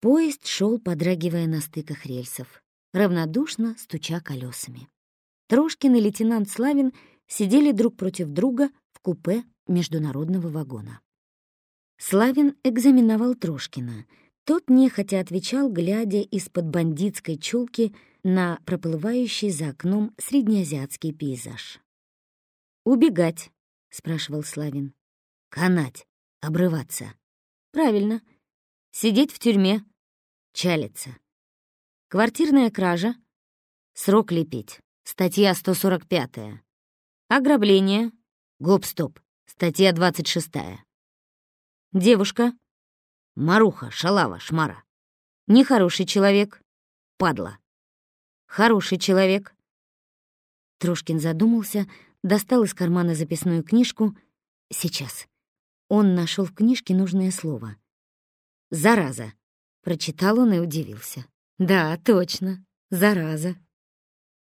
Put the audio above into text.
Поезд шел, подрагивая на стыках рельсов, равнодушно стуча колесами. Трошкин и лейтенант Славин сидели друг против друга в купе международного вагона. Славин экзаменовал Трошкина. Тот нехотя отвечал, глядя из-под бандитской чулки на проплывающий за окном среднеазиатский пейзаж. «Убегать», — спрашивал Славин. «Канать, обрываться». «Правильно. Сидеть в тюрьме, чалиться. Квартирная кража, срок лепить, статья 145. Ограбление, гоп-стоп, статья 26. Девушка, маруха, шалава, шмара. Нехороший человек, падла. Хороший человек. Трошкин задумался, достал из кармана записную книжку. Сейчас. Он нашел в книжке нужное слово. «Зараза». Прочитал он и удивился. «Да, точно, зараза».